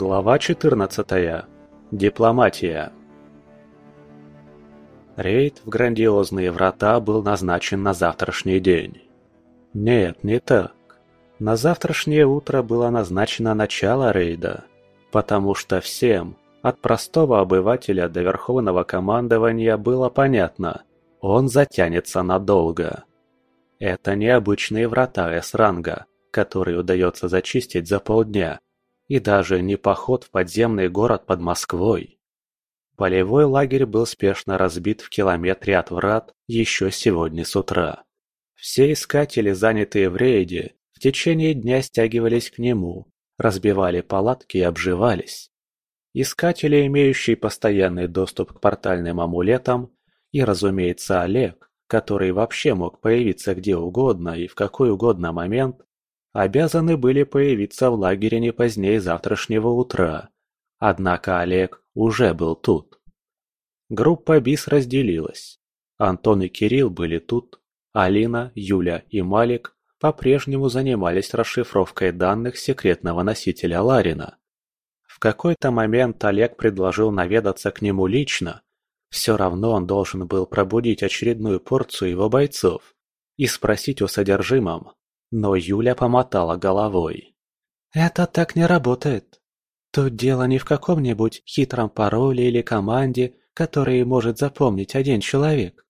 Глава 14. Дипломатия. Рейд в грандиозные врата был назначен на завтрашний день. Нет, не так. На завтрашнее утро было назначено начало рейда, потому что всем, от простого обывателя до верховного командования, было понятно – он затянется надолго. Это необычные врата С-ранга, которые удается зачистить за полдня – и даже не поход в подземный город под Москвой. Полевой лагерь был спешно разбит в километре от врат еще сегодня с утра. Все искатели, занятые в рейде, в течение дня стягивались к нему, разбивали палатки и обживались. Искатели, имеющие постоянный доступ к портальным амулетам, и, разумеется, Олег, который вообще мог появиться где угодно и в какой угодно момент, обязаны были появиться в лагере не позднее завтрашнего утра. Однако Олег уже был тут. Группа БИС разделилась. Антон и Кирилл были тут, Алина, Юля и Малик по-прежнему занимались расшифровкой данных секретного носителя Ларина. В какой-то момент Олег предложил наведаться к нему лично. Все равно он должен был пробудить очередную порцию его бойцов и спросить о содержимом. Но Юля помотала головой. «Это так не работает. Тут дело не в каком-нибудь хитром пароле или команде, которые может запомнить один человек,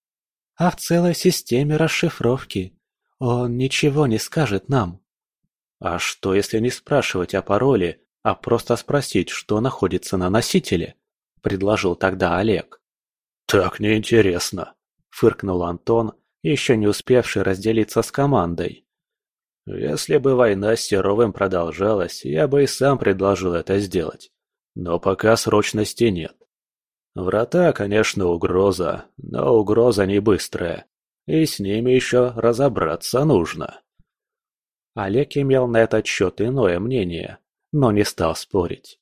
а в целой системе расшифровки. Он ничего не скажет нам». «А что, если не спрашивать о пароле, а просто спросить, что находится на носителе?» – предложил тогда Олег. «Так неинтересно», – фыркнул Антон, еще не успевший разделиться с командой. Если бы война с Серовым продолжалась, я бы и сам предложил это сделать. Но пока срочности нет. Врата, конечно, угроза, но угроза не быстрая, и с ними еще разобраться нужно. Олег имел на этот счет иное мнение, но не стал спорить.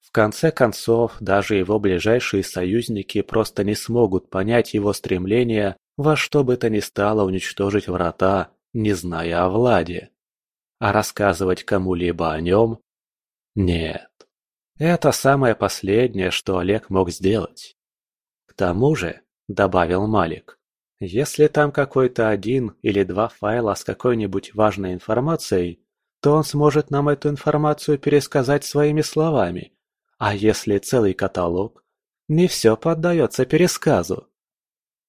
В конце концов, даже его ближайшие союзники просто не смогут понять его стремление во что бы то ни стало уничтожить врата не зная о Владе. А рассказывать кому-либо о нем? Нет. Это самое последнее, что Олег мог сделать. К тому же, добавил Малик, если там какой-то один или два файла с какой-нибудь важной информацией, то он сможет нам эту информацию пересказать своими словами. А если целый каталог? Не все поддается пересказу.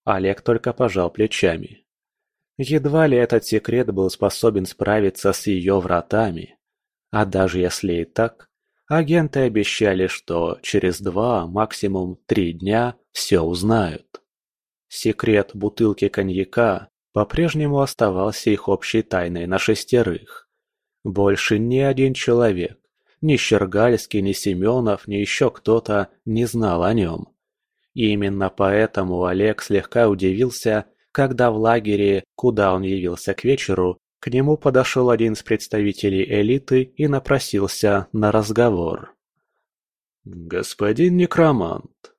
Олег только пожал плечами. Едва ли этот секрет был способен справиться с ее вратами. А даже если и так, агенты обещали, что через два, максимум три дня все узнают. Секрет бутылки коньяка по-прежнему оставался их общей тайной на шестерых. Больше ни один человек, ни Щергальский, ни Семенов, ни еще кто-то не знал о нем. И именно поэтому Олег слегка удивился, когда в лагере, куда он явился к вечеру, к нему подошел один из представителей элиты и напросился на разговор. «Господин некромант».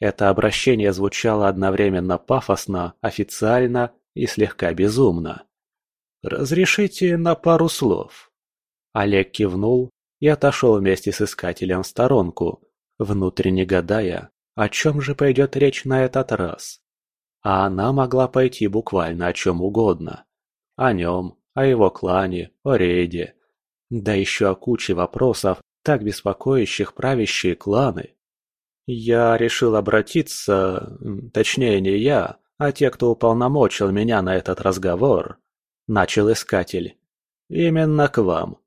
Это обращение звучало одновременно пафосно, официально и слегка безумно. «Разрешите на пару слов?» Олег кивнул и отошел вместе с искателем в сторонку, внутренне гадая, о чем же пойдет речь на этот раз. А она могла пойти буквально о чем угодно. О нем, о его клане, о рейде. Да еще о куче вопросов, так беспокоящих правящие кланы. Я решил обратиться, точнее не я, а те, кто уполномочил меня на этот разговор, начал искатель. Именно к вам.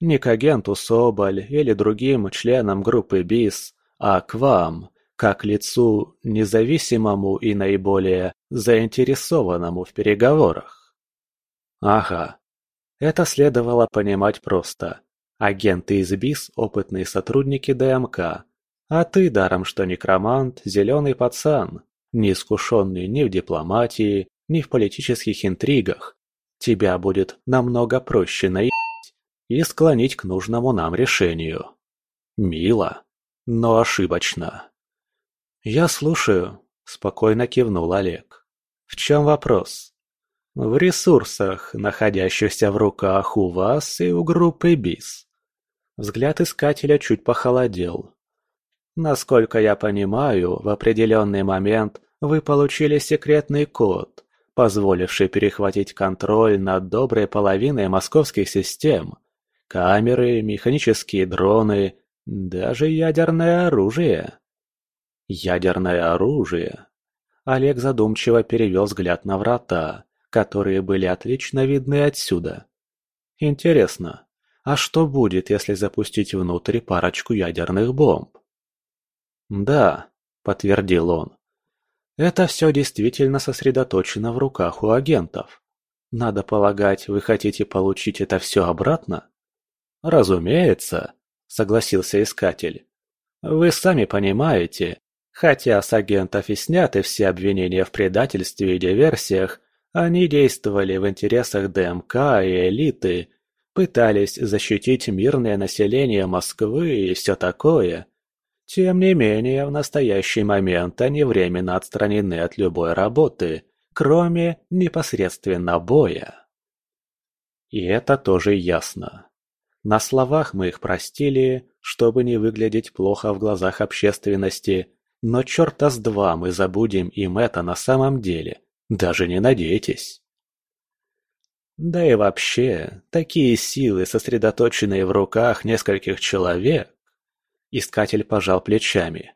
Не к агенту Соболь или другим членам группы БИС, а к вам как лицу независимому и наиболее заинтересованному в переговорах. Ага, это следовало понимать просто. Агенты из БИС – опытные сотрудники ДМК, а ты, даром что некромант, зеленый пацан, не искушенный ни в дипломатии, ни в политических интригах. Тебя будет намного проще наебать и склонить к нужному нам решению. Мило, но ошибочно. «Я слушаю», – спокойно кивнул Олег. «В чем вопрос?» «В ресурсах, находящихся в руках у вас и у группы БИС». Взгляд искателя чуть похолодел. Насколько я понимаю, в определенный момент вы получили секретный код, позволивший перехватить контроль над доброй половиной московских систем. Камеры, механические дроны, даже ядерное оружие. Ядерное оружие. Олег задумчиво перевел взгляд на врата, которые были отлично видны отсюда. Интересно, а что будет, если запустить внутрь парочку ядерных бомб? Да, подтвердил он. Это все действительно сосредоточено в руках у агентов. Надо полагать, вы хотите получить это все обратно? Разумеется, согласился искатель. Вы сами понимаете, хотя с агентов и сняты все обвинения в предательстве и диверсиях, они действовали в интересах ДМК и элиты, пытались защитить мирное население Москвы и все такое. Тем не менее, в настоящий момент они временно отстранены от любой работы, кроме непосредственно боя. И это тоже ясно. На словах мы их простили, чтобы не выглядеть плохо в глазах общественности, но черта с два мы забудем им это на самом деле, даже не надейтесь. Да и вообще, такие силы, сосредоточенные в руках нескольких человек, Искатель пожал плечами.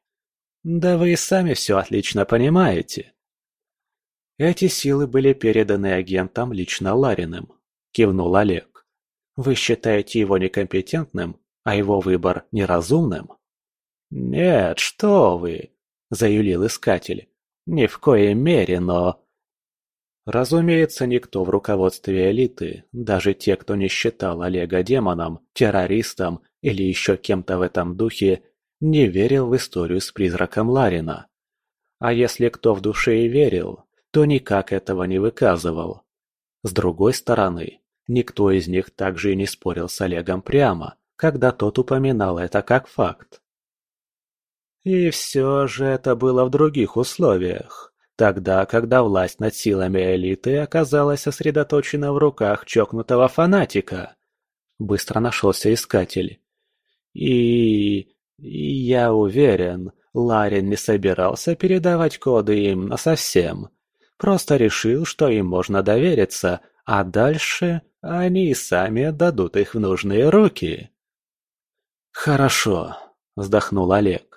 «Да вы и сами все отлично понимаете». «Эти силы были переданы агентам лично Лариным», – кивнул Олег. «Вы считаете его некомпетентным, а его выбор неразумным?» «Нет, что вы!» – заюлил Искатель. «Ни в коей мере, но...» Разумеется, никто в руководстве элиты, даже те, кто не считал Олега демоном, террористом или еще кем-то в этом духе, не верил в историю с призраком Ларина. А если кто в душе и верил, то никак этого не выказывал. С другой стороны, никто из них также и не спорил с Олегом прямо, когда тот упоминал это как факт. И все же это было в других условиях. Тогда, когда власть над силами элиты оказалась сосредоточена в руках чокнутого фанатика. Быстро нашелся искатель. И... я уверен, Ларин не собирался передавать коды им насовсем. Просто решил, что им можно довериться, а дальше они сами отдадут их в нужные руки. «Хорошо», — вздохнул Олег.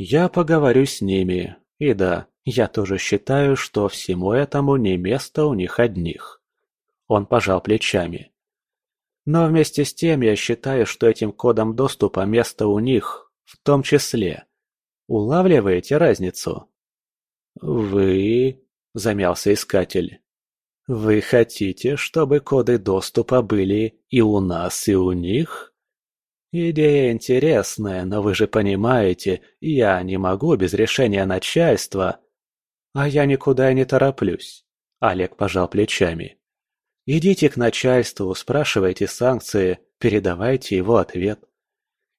«Я поговорю с ними. И да, я тоже считаю, что всему этому не место у них одних». Он пожал плечами. Но вместе с тем я считаю, что этим кодом доступа место у них, в том числе. Улавливаете разницу? Вы... Замялся искатель. Вы хотите, чтобы коды доступа были и у нас, и у них? Идея интересная, но вы же понимаете, я не могу без решения начальства. А я никуда не тороплюсь. Олег пожал плечами. Идите к начальству, спрашивайте санкции, передавайте его ответ.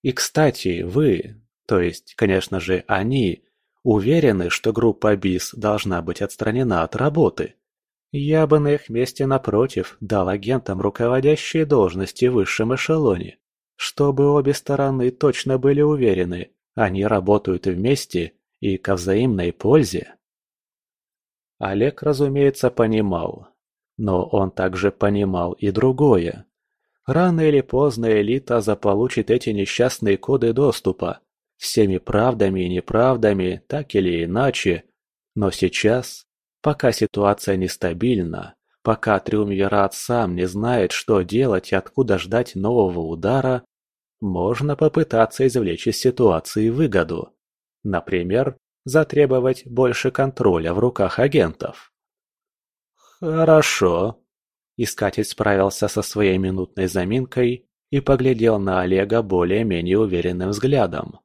И, кстати, вы, то есть, конечно же, они, уверены, что группа БИС должна быть отстранена от работы. Я бы на их месте, напротив, дал агентам руководящие должности в высшем эшелоне, чтобы обе стороны точно были уверены, они работают вместе и ко взаимной пользе. Олег, разумеется, понимал, но он также понимал и другое. Рано или поздно элита заполучит эти несчастные коды доступа. Всеми правдами и неправдами, так или иначе. Но сейчас, пока ситуация нестабильна, пока Триумвират сам не знает, что делать и откуда ждать нового удара, можно попытаться извлечь из ситуации выгоду. Например, затребовать больше контроля в руках агентов. «Хорошо». Искатель справился со своей минутной заминкой и поглядел на Олега более-менее уверенным взглядом.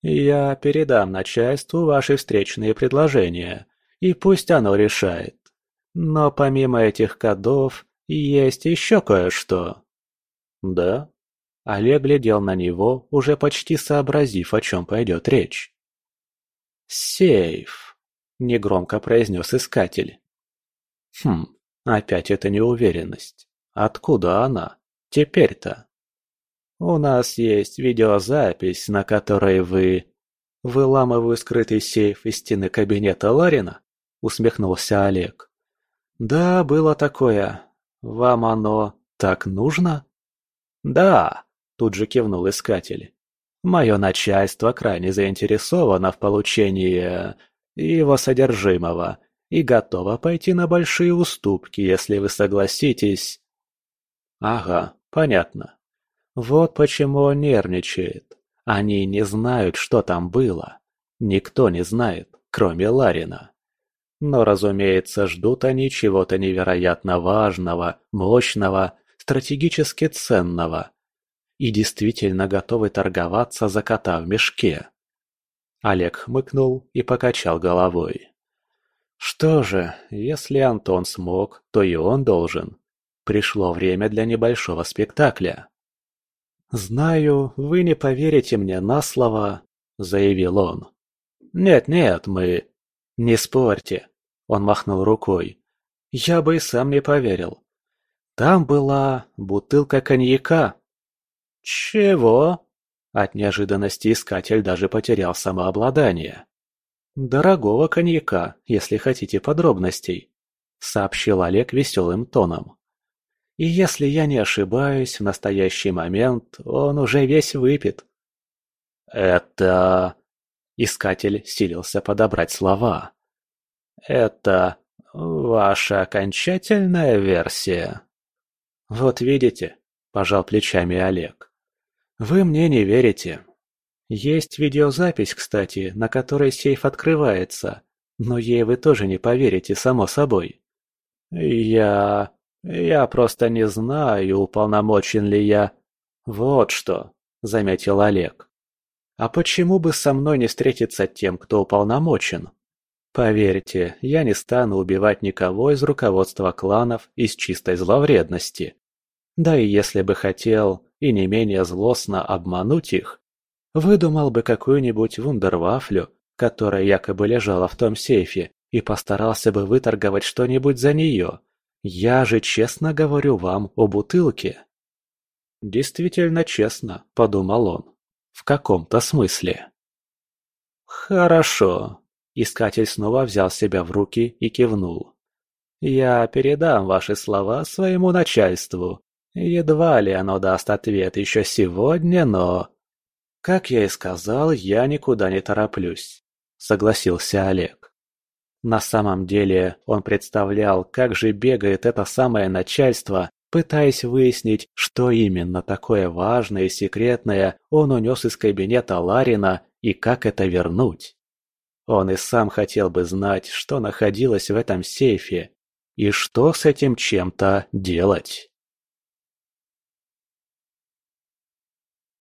«Я передам начальству ваши встречные предложения, и пусть оно решает. Но помимо этих кодов, есть еще кое-что». «Да?» Олег глядел на него, уже почти сообразив, о чем пойдет речь. «Сейф», — негромко произнес искатель. Хм, опять эта неуверенность. Откуда она? Теперь-то? У нас есть видеозапись, на которой вы... Выламываю скрытый сейф из стены кабинета Ларина? Усмехнулся Олег. Да, было такое. Вам оно так нужно? Да, тут же кивнул искатель. Мое начальство крайне заинтересовано в получении его содержимого и готово пойти на большие уступки, если вы согласитесь. Ага, понятно. Вот почему он нервничает. Они не знают, что там было. Никто не знает, кроме Ларина. Но, разумеется, ждут они чего-то невероятно важного, мощного, стратегически ценного. И действительно готовы торговаться за кота в мешке. Олег хмыкнул и покачал головой. Что же, если Антон смог, то и он должен. Пришло время для небольшого спектакля. «Знаю, вы не поверите мне на слово», — заявил он. «Нет-нет, мы...» «Не спорьте», — он махнул рукой. «Я бы и сам не поверил. Там была бутылка коньяка». «Чего?» От неожиданности искатель даже потерял самообладание. «Дорогого коньяка, если хотите подробностей», — сообщил Олег веселым тоном. И если я не ошибаюсь, в настоящий момент он уже весь выпит. Это... Искатель силился подобрать слова. Это ваша окончательная версия? Вот видите, пожал плечами Олег. Вы мне не верите. Есть видеозапись, кстати, на которой сейф открывается, но ей вы тоже не поверите, само собой. Я... «Я просто не знаю, уполномочен ли я...» «Вот что», — заметил Олег. «А почему бы со мной не встретиться тем, кто уполномочен? Поверьте, я не стану убивать никого из руководства кланов из чистой зловредности. Да и если бы хотел, и не менее злостно обмануть их, выдумал бы какую-нибудь вундервафлю, которая якобы лежала в том сейфе, и постарался бы выторговать что-нибудь за нее, я же честно говорю вам о бутылке. Действительно честно, подумал он. В каком-то смысле. Хорошо. Искатель снова взял себя в руки и кивнул. Я передам ваши слова своему начальству. Едва ли оно даст ответ еще сегодня, но... Как я и сказал, я никуда не тороплюсь, согласился Олег. На самом деле он представлял, как же бегает это самое начальство, пытаясь выяснить, что именно такое важное и секретное он унес из кабинета Ларина и как это вернуть. Он и сам хотел бы знать, что находилось в этом сейфе и что с этим чем-то делать.